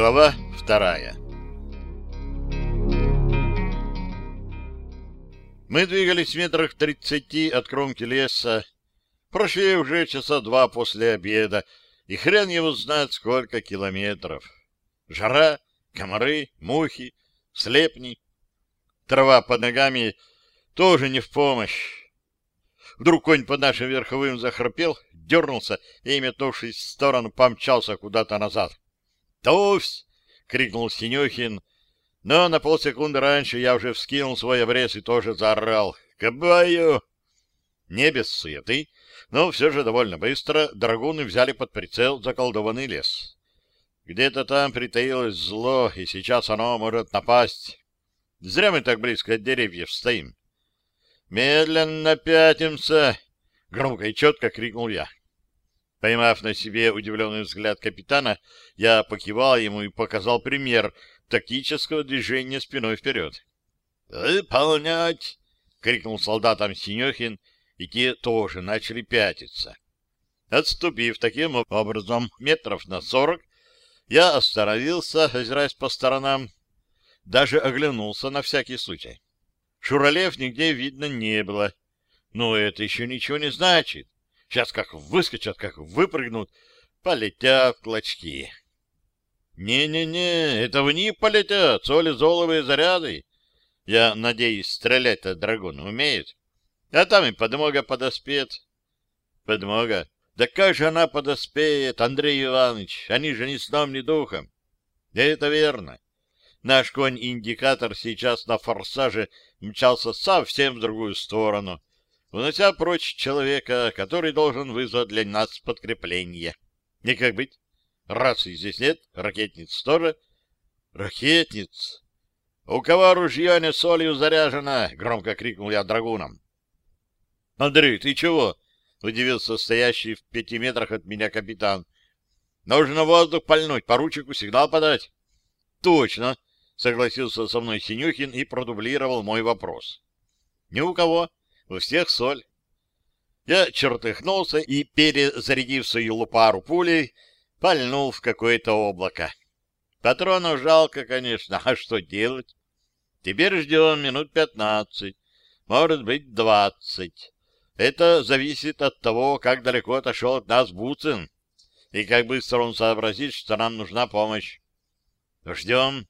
Глава вторая Мы двигались в метрах тридцати от кромки леса. Прошли уже часа два после обеда, и хрен его знает сколько километров. Жара, комары, мухи, слепни. Трава под ногами тоже не в помощь. Вдруг конь под нашим верховым захрапел, дернулся и, метнувшись в сторону, помчался куда-то назад. «Товсь!» — крикнул Синюхин, но на полсекунды раньше я уже вскинул свой обрез и тоже заорал. «Кабаю!» Не без суеты, но все же довольно быстро драгуны взяли под прицел заколдованный лес. Где-то там притаилось зло, и сейчас оно может напасть. Зря мы так близко от деревьев стоим. «Медленно пятимся!» — громко и четко крикнул я. Поймав на себе удивленный взгляд капитана, я покивал ему и показал пример тактического движения спиной вперед. «Выполнять!» — крикнул солдатам Синехин, и те тоже начали пятиться. Отступив таким образом метров на сорок, я остановился, озираясь по сторонам, даже оглянулся на всякий случай. Шуралев нигде видно не было. Но это еще ничего не значит. Сейчас как выскочат, как выпрыгнут, полетят клочки. Не-не-не, это в них полетят, соли-золовые заряды. Я надеюсь, стрелять-то драгун умеет. А там и подмога подоспеет. Подмога? Да как же она подоспеет, Андрей Иванович? Они же ни сном, ни духом. Это верно. Наш конь-индикатор сейчас на форсаже мчался совсем в другую сторону, унося прочь человека, который должен вызвать для нас подкрепление. Не как быть? Рации здесь нет, ракетниц тоже. Ракетниц? У кого ружье не солью заряжено? Громко крикнул я драгуном. Андрей, ты чего? Удивился стоящий в пяти метрах от меня капитан. Нужно воздух пальнуть, поручику сигнал подать. Точно, согласился со мной Синюхин и продублировал мой вопрос. Ни у кого, у всех соль. Я чертыхнулся и, перезарядив свою лупару пулей, пальнул в какое-то облако. Патронов жалко, конечно, а что делать? Теперь ждем минут пятнадцать, может быть, двадцать. Это зависит от того, как далеко отошел от нас Буцин, и как быстро он сообразит, что нам нужна помощь. Ждем.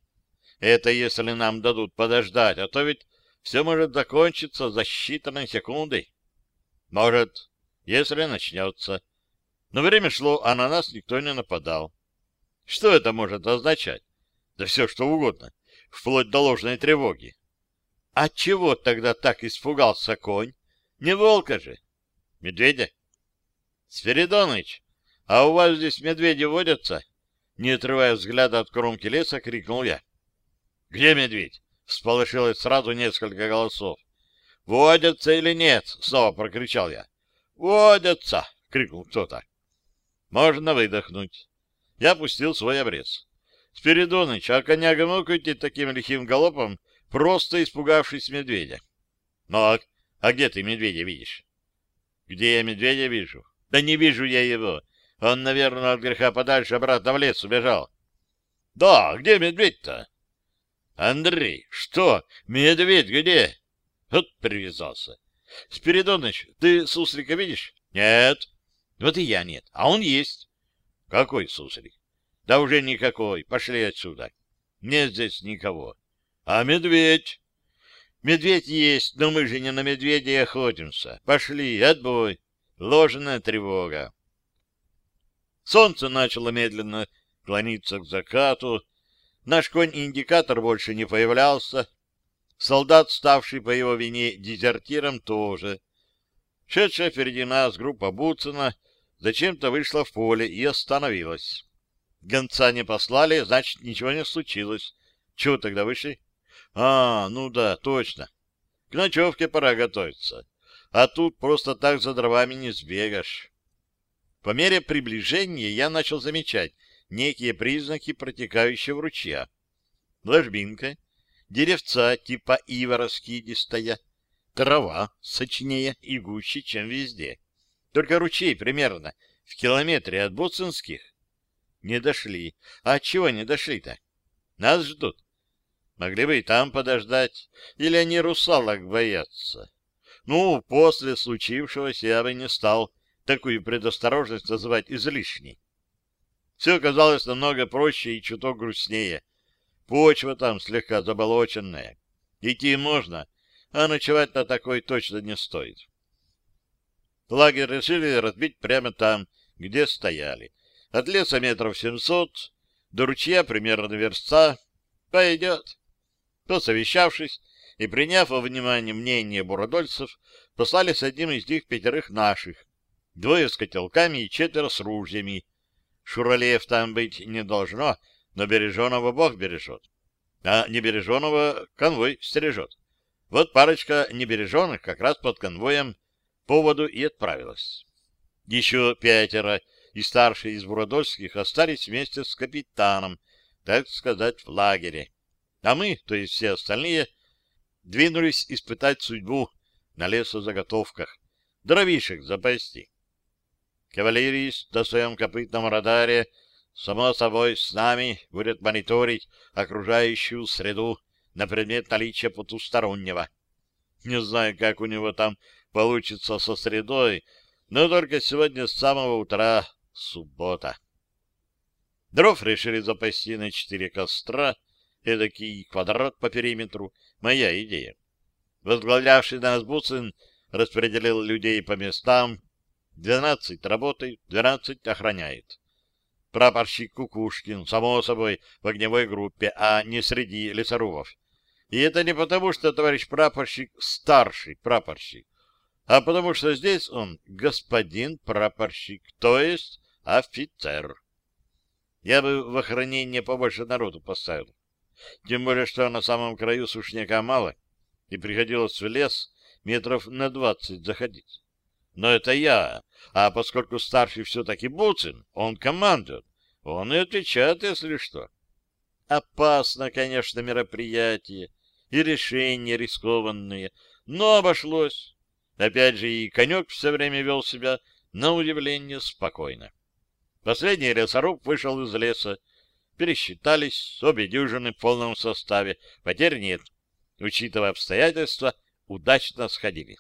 Это если нам дадут подождать, а то ведь все может закончиться за считанные секунды. Может, если начнется. Но время шло, а на нас никто не нападал. Что это может означать? Да все, что угодно, вплоть до ложной тревоги. А чего тогда так испугался конь? Не волка же. Медведя? Спиридоныч, а у вас здесь медведи водятся? Не отрывая взгляда от кромки леса, крикнул я. «Где медведь?» — всполошилось сразу несколько голосов. «Водятся или нет?» — снова прокричал я. «Водятся!» — крикнул кто-то. «Можно выдохнуть». Я опустил свой обрез. «Спиридоныч, а коняга мог уйти таким лихим галопом, просто испугавшись медведя?» «Мог. А где ты медведя видишь?» «Где я медведя вижу?» «Да не вижу я его. Он, наверное, от греха подальше обратно в лес убежал». «Да, где медведь-то?» Андрей, что? Медведь где? Вот привязался. Спиридоныч, ты суслика видишь? Нет. Вот и я нет. А он есть. Какой суслик? Да уже никакой. Пошли отсюда. Нет здесь никого. А медведь? Медведь есть, но мы же не на медведя охотимся. Пошли, отбой. Ложная тревога. Солнце начало медленно клониться к закату, Наш конь-индикатор больше не появлялся. Солдат, ставший по его вине дезертиром, тоже. Шедшая впереди нас группа Буцина зачем-то вышла в поле и остановилась. Гонца не послали, значит, ничего не случилось. Чего тогда вышли? А, ну да, точно. К ночевке пора готовиться. А тут просто так за дровами не сбегаешь. По мере приближения я начал замечать некие признаки протекающего ручья. Ложбинка, деревца типа ива раскидистая, трава сочнее и гуще, чем везде. Только ручей примерно в километре от Боцинских. Не дошли. А чего не дошли-то? Нас ждут. Могли бы и там подождать. Или они русалок боятся. Ну, после случившегося я бы не стал такую предосторожность называть излишней. Все оказалось намного проще и чуток грустнее. Почва там слегка заболоченная. Идти можно, а ночевать на такой точно не стоит. Лагерь решили разбить прямо там, где стояли. От леса метров семьсот, до ручья примерно верста. Пойдет. Посовещавшись и приняв во внимание мнение буродольцев, послали с одним из них пятерых наших. Двое с котелками и четверо с ружьями. Шуралеев там быть не должно, но береженого Бог бережет. А небереженого конвой стережет. Вот парочка небереженных как раз под конвоем поводу и отправилась. Еще пятеро и старшие из Буродольских остались вместе с капитаном, так сказать, в лагере. А мы, то есть все остальные, двинулись испытать судьбу на лесозаготовках, дровишек запасти. Кавалерист на своем копытном радаре, само собой, с нами будет мониторить окружающую среду на предмет наличия потустороннего. Не знаю, как у него там получится со средой, но только сегодня с самого утра суббота. Дров решили запасти на четыре костра, эдакий квадрат по периметру, моя идея. Возглавлявший нас Буцин распределил людей по местам, двенадцать работает, двенадцать охраняет. Прапорщик Кукушкин, само собой, в огневой группе, а не среди лесорубов. И это не потому, что товарищ прапорщик старший прапорщик, а потому что здесь он господин прапорщик, то есть офицер. Я бы в охранение побольше народу поставил. Тем более, что на самом краю сушняка мало, и приходилось в лес метров на двадцать заходить. Но это я, а поскольку старший все-таки Буцин, он командует, он и отвечает, если что. Опасно, конечно, мероприятие, и решения рискованные, но обошлось. Опять же, и конек все время вел себя на удивление спокойно. Последний лесоруб вышел из леса. Пересчитались, обе дюжины в полном составе. Потерь нет. Учитывая обстоятельства, удачно сходили.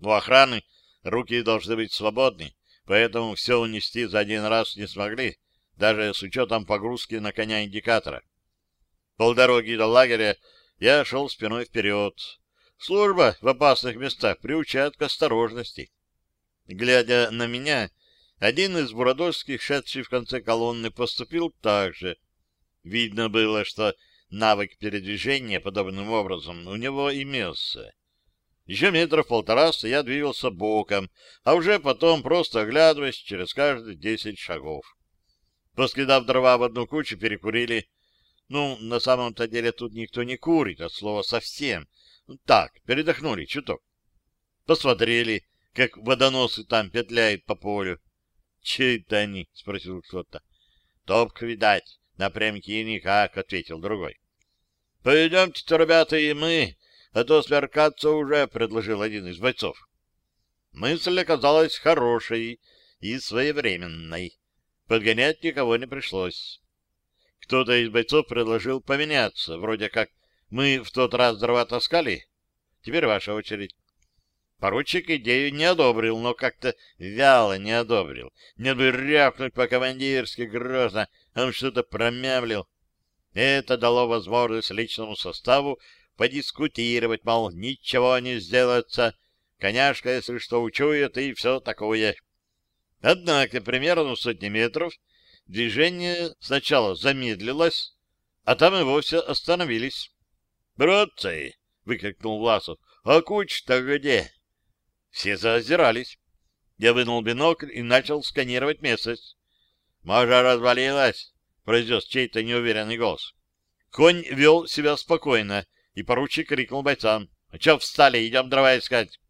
У охраны руки должны быть свободны, поэтому все унести за один раз не смогли, даже с учетом погрузки на коня индикатора. Полдороги до лагеря я шел спиной вперед. Служба в опасных местах приучает к осторожности. Глядя на меня, один из буродольских, шедший в конце колонны, поступил так же. Видно было, что навык передвижения подобным образом у него имелся. Еще метров полтораста я двигался боком, а уже потом просто оглядываясь через каждые десять шагов. Поскидав дрова в одну кучу, перекурили. Ну, на самом-то деле тут никто не курит, от слова совсем. Так, передохнули чуток. Посмотрели, как водоносы там петляют по полю. — Че это они? — спросил кто-то. — Топка, видать, напрямки никак, — ответил другой. — Пойдемте-то, ребята, и мы, а то сверкаться уже, — предложил один из бойцов. Мысль оказалась хорошей и своевременной. Подгонять никого не пришлось. Кто-то из бойцов предложил поменяться, вроде как мы в тот раз дрова таскали. Теперь ваша очередь. Поручик идею не одобрил, но как-то вяло не одобрил. Не бы по-командирски грозно, он что-то промямлил. Это дало возможность личному составу подискутировать, мол, ничего не сделается, коняшка, если что, учует, и все такое. Однако примерно в сотни метров движение сначала замедлилось, а там и вовсе остановились. — Братцы! — выкрикнул Власов. — А куч-то где? Все заозирались. Я вынул бинокль и начал сканировать местность. — Можа развалилась? — произнес чей-то неуверенный голос. Конь вел себя спокойно, и поручик крикнул бойцам. — А че встали? Идем дрова искать.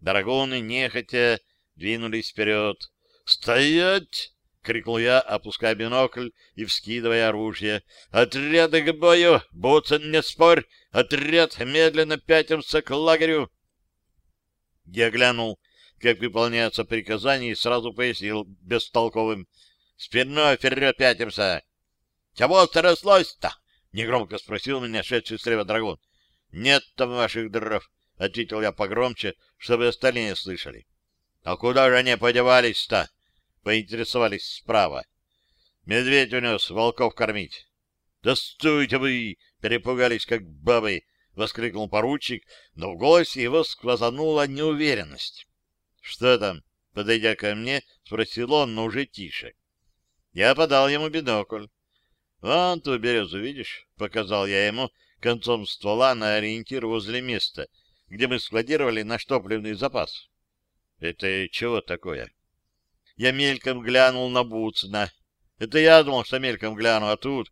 Драгоны нехотя двинулись вперед. — Стоять! — крикнул я, опуская бинокль и вскидывая оружие. «Отряды к бою! Буцен, не спорь! Отряд медленно пятимся к лагерю!» Я глянул, как выполняются приказания, и сразу пояснил бестолковым. Спиной вперед пятимся. — Чего стряслось-то? — негромко спросил меня шедший слева драгун. — Нет там ваших дров, — ответил я погромче, чтобы остальные слышали. — А куда же они подевались-то? — поинтересовались справа. Медведь унес волков кормить. — Да стойте вы! — перепугались, как бабы, — воскликнул поручик, но в голосе его сквозанула неуверенность. — Что там? — подойдя ко мне, спросил он, но уже тише. Я подал ему бинокль. «Вон ту березу, видишь?» — показал я ему концом ствола на ориентир возле места, где мы складировали наш топливный запас. «Это чего такое?» Я мельком глянул на Буцна. Это я думал, что мельком гляну, а тут...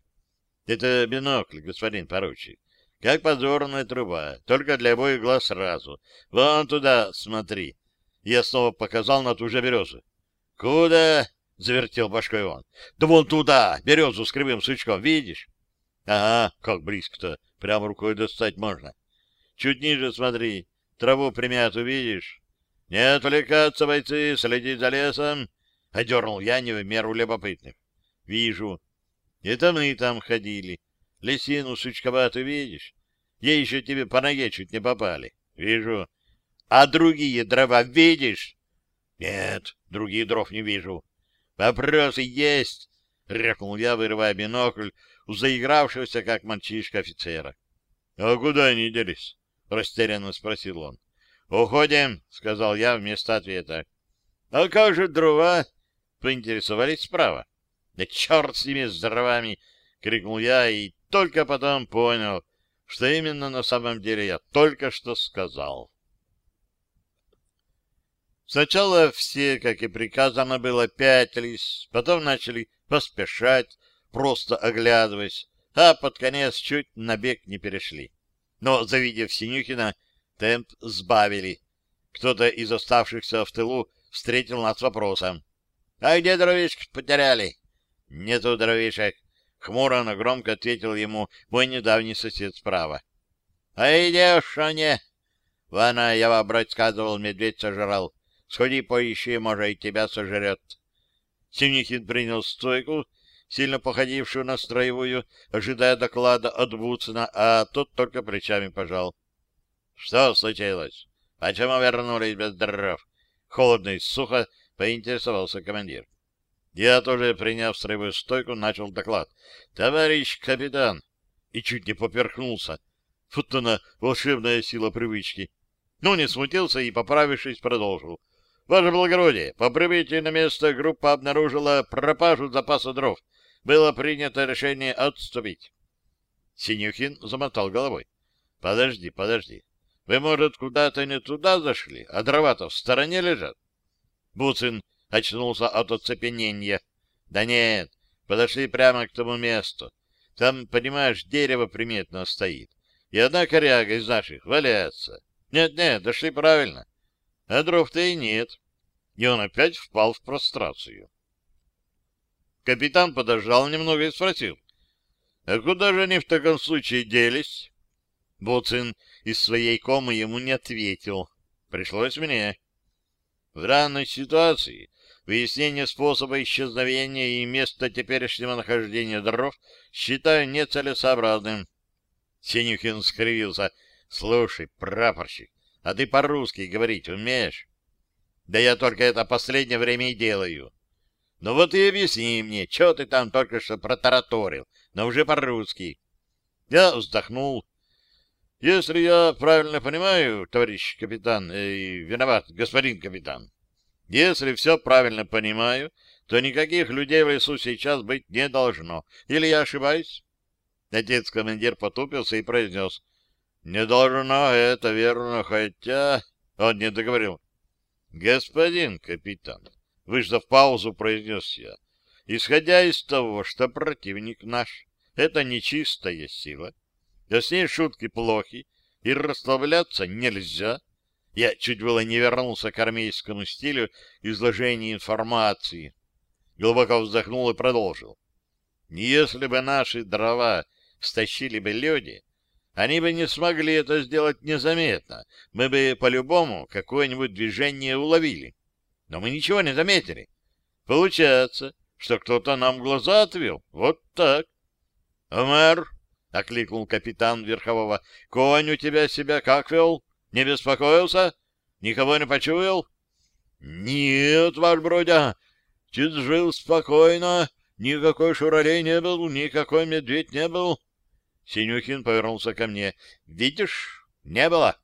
Это бинокль, господин поручик. Как подзорная труба, только для обоих глаз сразу. Вон туда смотри. Я снова показал на ту же березу. Куда? — завертел башкой он. — Да вон туда, березу с кривым сучком, видишь? — Ага, как близко-то, прямо рукой достать можно. Чуть ниже смотри, траву примяту видишь? — Не отвлекаться, бойцы, следить за лесом, — одернул я не в меру любопытных. — Вижу. Это мы там ходили. Лесину сучковатую видишь? Ей еще тебе по ноге чуть не попали. — Вижу. — А другие дрова видишь? — Нет, других дров не вижу. «Вопросы есть!» — рявкнул я, вырывая бинокль у заигравшегося, как мальчишка офицера. «А куда они делись?» — растерянно спросил он. «Уходим», — сказал я вместо ответа. «А как же дрова?» — поинтересовались справа. «Да черт с ними, с дровами!» — крикнул я и только потом понял, что именно на самом деле я только что сказал. Сначала все, как и приказано было, пятились, потом начали поспешать, просто оглядываясь, а под конец чуть на бег не перешли. Но, завидев Синюхина, темп сбавили. Кто-то из оставшихся в тылу встретил нас вопросом. — А где дровишки потеряли? — Нету дровишек. Хмуро, но громко ответил ему мой недавний сосед справа. — А идешь, а не? — Вана, я вам, брать, сказывал, медведь сожрал. Сходи поищи, может, и тебя сожрет. Синихин принял стойку, сильно походившую на строевую, ожидая доклада от Буцина, а тот только плечами пожал. — Что случилось? Почему вернулись без дров? Холодно и сухо поинтересовался командир. Я тоже, приняв строевую стойку, начал доклад. — Товарищ капитан! И чуть не поперхнулся. Вот она, волшебная сила привычки. Но не смутился и, поправившись, продолжил. — Ваше благородие, по прибытии на место группа обнаружила пропажу запаса дров. Было принято решение отступить. Синюхин замотал головой. — Подожди, подожди. Вы, может, куда-то не туда зашли, а дрова-то в стороне лежат? Буцин очнулся от оцепенения. — Да нет, подошли прямо к тому месту. Там, понимаешь, дерево приметно стоит. И одна коряга из наших валяется. Нет-нет, дошли правильно а дров-то и нет. И он опять впал в прострацию. Капитан подождал немного и спросил, «А куда же они в таком случае делись?» Боцин из своей комы ему не ответил. Пришлось мне. В данной ситуации выяснение способа исчезновения и места теперешнего нахождения дров считаю нецелесообразным. Синюхин скривился. «Слушай, прапорщик, а ты по-русски говорить умеешь? Да я только это последнее время и делаю. Ну вот и объясни мне, что ты там только что протараторил, но уже по-русски. Я вздохнул. Если я правильно понимаю, товарищ капитан, э, виноват, господин капитан, если все правильно понимаю, то никаких людей в лесу сейчас быть не должно. Или я ошибаюсь? Отец-командир потупился и произнес — не должно, это верно, хотя... Он не договорил. Господин капитан, выждав паузу, произнес я, исходя из того, что противник наш — это нечистая сила, да с ней шутки плохи, и расслабляться нельзя, я чуть было не вернулся к армейскому стилю изложения информации. Глубоко вздохнул и продолжил. Если бы наши дрова стащили бы люди, они бы не смогли это сделать незаметно. Мы бы по-любому какое-нибудь движение уловили. Но мы ничего не заметили. Получается, что кто-то нам глаза отвел. Вот так. — Умер, — окликнул капитан Верхового, — конь у тебя себя как вел? Не беспокоился? Никого не почуял? — Нет, ваш бродя, чуть жил спокойно, никакой шуралей не был, никакой медведь не был. Синюхин повернулся ко мне. — Видишь, не было.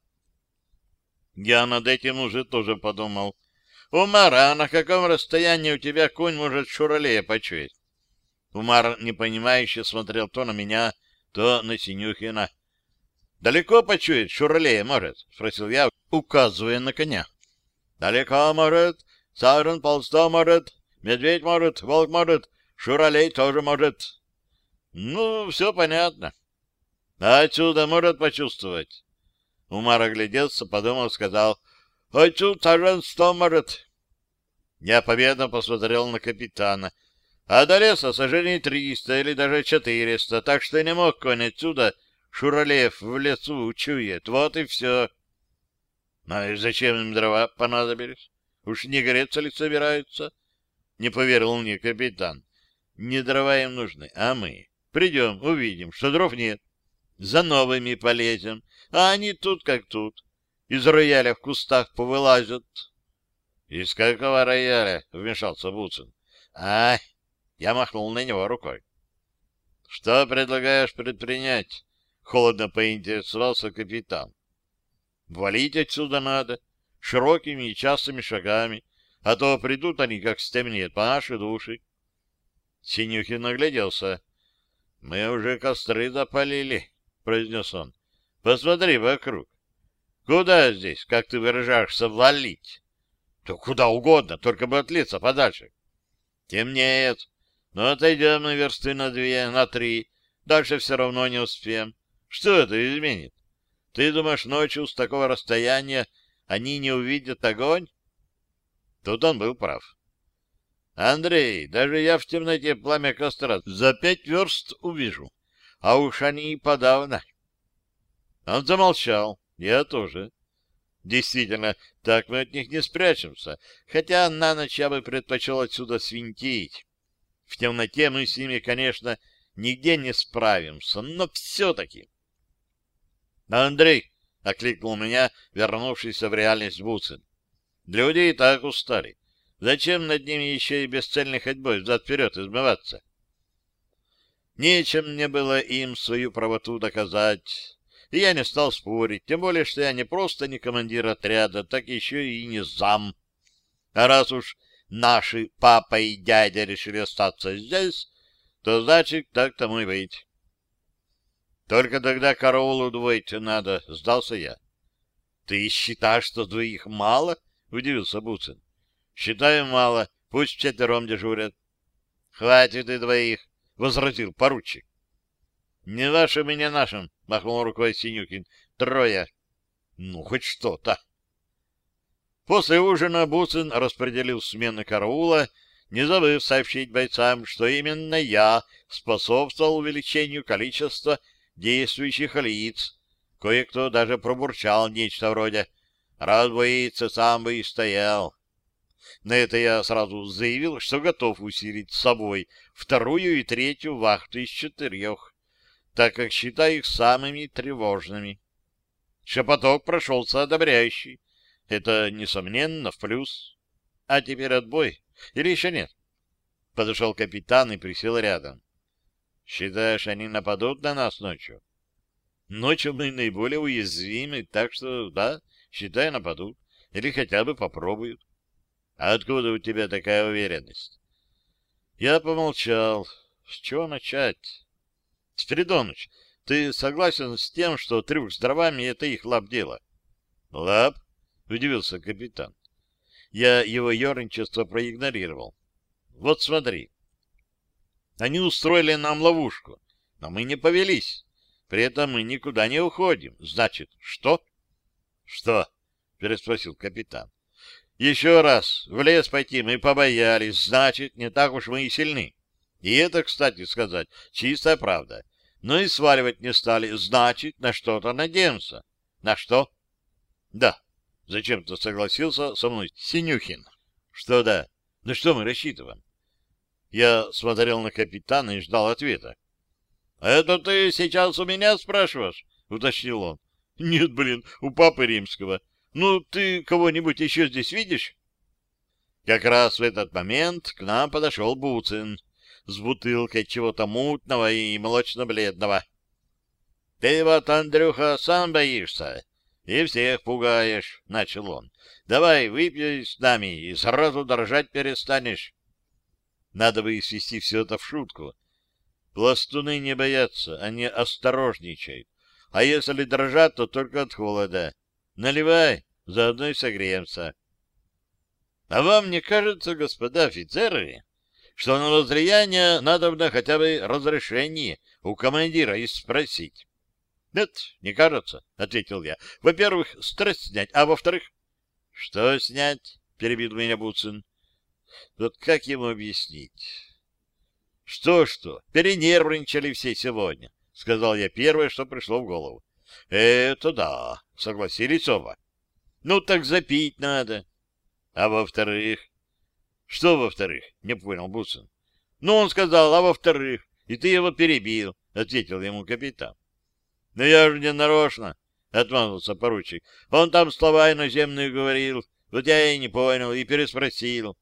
Я над этим уже тоже подумал. Умар, а на каком расстоянии у тебя конь может шуралея почуять? Умар непонимающе смотрел то на меня, то на Синюхина. — Далеко почуять шуралея может? — спросил я, указывая на коня. — Далеко может, сажен полста может, медведь может, волк может, шуралей тоже может. — Ну, все понятно. — А отсюда может почувствовать? Умар огляделся, подумал, сказал, «Отсюда сажен сто может». Я победно посмотрел на капитана. А до леса сожжений триста или даже четыреста, так что не мог конь отсюда Шуралеев в лесу учует. Вот и все. Ну и зачем им дрова понадобились? Уж не греться ли собираются? Не поверил мне капитан. Не дрова им нужны, а мы. Придем, увидим, что дров нет. За новыми полезем, а они тут как тут. Из рояля в кустах повылазят. — Из какого рояля? — вмешался Буцин. — Ай! — я махнул на него рукой. — Что предлагаешь предпринять? — холодно поинтересовался капитан. — Валить отсюда надо, широкими и частыми шагами, а то придут они, как стемнеет, по нашей души. Синюхин нагляделся. — Мы уже костры запалили, — произнес он. — Посмотри вокруг. Куда здесь, как ты выражаешься, валить? То куда угодно, только бы от подальше. Темнеет. Но ну, отойдем на версты на две, на три. Дальше все равно не успеем. Что это изменит? Ты думаешь, ночью с такого расстояния они не увидят огонь? Тут он был прав. Андрей, даже я в темноте пламя костра за пять верст увижу. А уж они и подавно. Он замолчал. Я тоже. Действительно, так мы от них не спрячемся, хотя на ночь я бы предпочел отсюда свинтить. В темноте мы с ними, конечно, нигде не справимся, но все-таки. Андрей, — окликнул меня, вернувшийся в реальность Буцин. Люди и так устали. Зачем над ними еще и бесцельной ходьбой взад-вперед измываться? Нечем мне было им свою правоту доказать. И я не стал спорить, тем более, что я не просто не командир отряда, так еще и не зам. А раз уж наши папа и дядя решили остаться здесь, то значит, так тому и быть. Только тогда караул удвоить надо, сдался я. — Ты считаешь, что двоих мало? — удивился Буцин. — Считаю мало, пусть четвером дежурят. — Хватит и двоих, — возразил поручик. — Не вашим и не нашим, — махнул рукой Синюкин. — Трое. — Ну, хоть что-то. После ужина Буцин распределил смены караула, не забыв сообщить бойцам, что именно я способствовал увеличению количества действующих лиц. Кое-кто даже пробурчал нечто вроде «Раз боится, сам бы и стоял». На это я сразу заявил, что готов усилить с собой вторую и третью вахту из четырех так как считаю их самыми тревожными. Шепоток прошелся одобряющий. Это, несомненно, в плюс. А теперь отбой. Или еще нет? Подошел капитан и присел рядом. Считаешь, они нападут на нас ночью? Ночью мы наиболее уязвимы, так что, да, считай, нападут. Или хотя бы попробуют. А откуда у тебя такая уверенность? Я помолчал. С чего начать? Спиридоныч, ты согласен с тем, что трюк с дровами — это их лап дело? — Лап? — удивился капитан. Я его ерничество проигнорировал. — Вот смотри. Они устроили нам ловушку, но мы не повелись. При этом мы никуда не уходим. Значит, что? — Что? — переспросил капитан. — Еще раз, в лес пойти мы побоялись, значит, не так уж мы и сильны. И это, кстати сказать, чистая правда но и сваливать не стали. Значит, на что-то надеемся. На что? Да. Зачем-то согласился со мной Синюхин. Что да? На что мы рассчитываем? Я смотрел на капитана и ждал ответа. — Это ты сейчас у меня спрашиваешь? — уточнил он. — Нет, блин, у папы римского. Ну, ты кого-нибудь еще здесь видишь? Как раз в этот момент к нам подошел Буцин с бутылкой чего-то мутного и молочно-бледного. — Ты вот, Андрюха, сам боишься и всех пугаешь, — начал он. — Давай выпей с нами и сразу дрожать перестанешь. Надо бы свести все это в шутку. Пластуны не боятся, они осторожничают. А если дрожат, то только от холода. Наливай, заодно и согреемся. А вам не кажется, господа офицеры, что на возлияние надо бы хотя бы разрешение у командира и спросить? — Нет, не кажется, — ответил я. — Во-первых, стресс снять, а во-вторых... — Что снять? — перебил меня Буцин. — Вот как ему объяснить? Что-что, перенервничали все сегодня, — сказал я первое, что пришло в голову. — Это да, — согласились оба. — Ну так запить надо. А во-вторых? — Что во-вторых? — не понял Буцин. — Ну, он сказал, а во-вторых, и ты его перебил, — ответил ему капитан. — Но я же не нарочно, — отмазался поручик. — Он там слова иноземные говорил, вот я и не понял, и переспросил.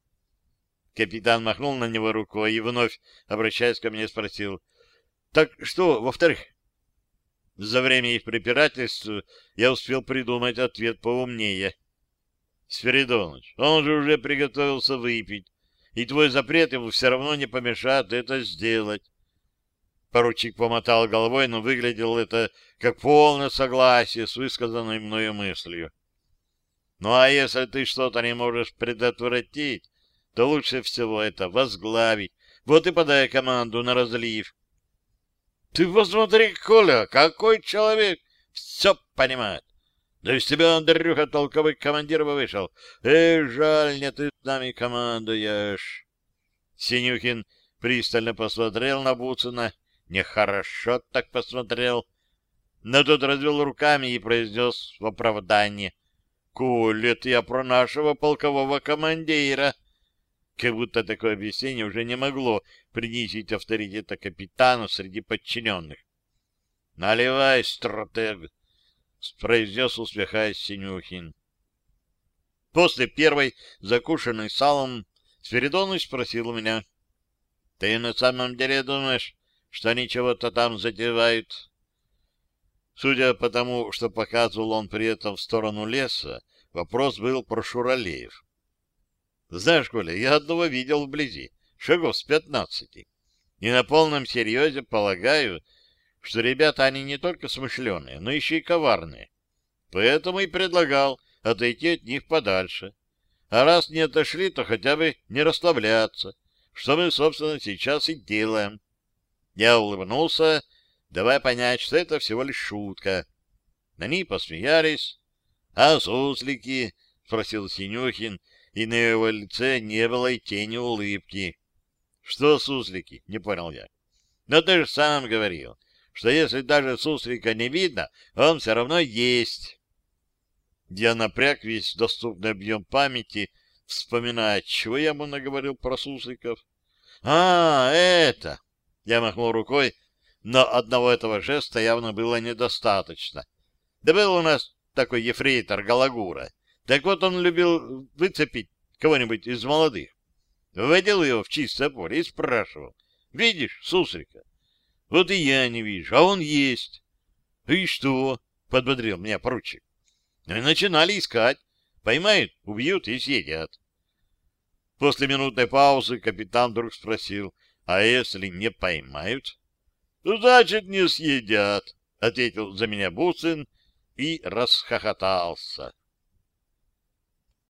Капитан махнул на него рукой и вновь, обращаясь ко мне, спросил, «Так что, во-вторых?» За время их препирательств я успел придумать ответ поумнее. «Сферидоныч, он же уже приготовился выпить, и твой запрет ему все равно не помешает это сделать». Поручик помотал головой, но выглядело это как полное согласие с высказанной мною мыслью. «Ну а если ты что-то не можешь предотвратить, то лучше всего это возглавить. Вот и подай команду на разлив. Ты посмотри, Коля, какой человек! Все понимает. Да из тебя, Андрюха, толковый командир бы вышел. Эй, жаль, не ты с нами командуешь. Синюхин пристально посмотрел на Буцина. Нехорошо так посмотрел. Но тот развел руками и произнес в оправдание. — Коля, это я про нашего полкового командира. — как будто такое объяснение уже не могло принизить авторитета капитана среди подчиненных. — Наливай, стратег! — произнес, усмехаясь Синюхин. После первой, закушенной салом, Сферидоныч спросил у меня. — Ты на самом деле думаешь, что они чего-то там затевают? Судя по тому, что показывал он при этом в сторону леса, вопрос был про Шуралеев. Знаешь, Коля, я одного видел вблизи, шагов с пятнадцати. И на полном серьезе полагаю, что ребята они не только смышленые, но еще и коварные. Поэтому и предлагал отойти от них подальше. А раз не отошли, то хотя бы не расслабляться, что мы, собственно, сейчас и делаем. Я улыбнулся, давая понять, что это всего лишь шутка. Они посмеялись. — А суслики? — спросил Синюхин, и на его лице не было и тени улыбки. — Что суслики? — не понял я. — Но ты же сам говорил, что если даже суслика не видно, он все равно есть. Я напряг весь доступный объем памяти, вспоминая, чего я ему наговорил про сусликов. — А, это! — я махнул рукой, но одного этого жеста явно было недостаточно. Да был у нас такой ефрейтор Галагура. Так вот он любил выцепить кого-нибудь из молодых. Вводил его в чистое поле и спрашивал. «Видишь, суслика?» «Вот и я не вижу, а он есть». «И что?» — подбодрил меня поручик. «Ну и начинали искать. Поймают, убьют и съедят». После минутной паузы капитан вдруг спросил, «А если не поймают?» «Ну, значит, не съедят», — ответил за меня Буцин и расхохотался.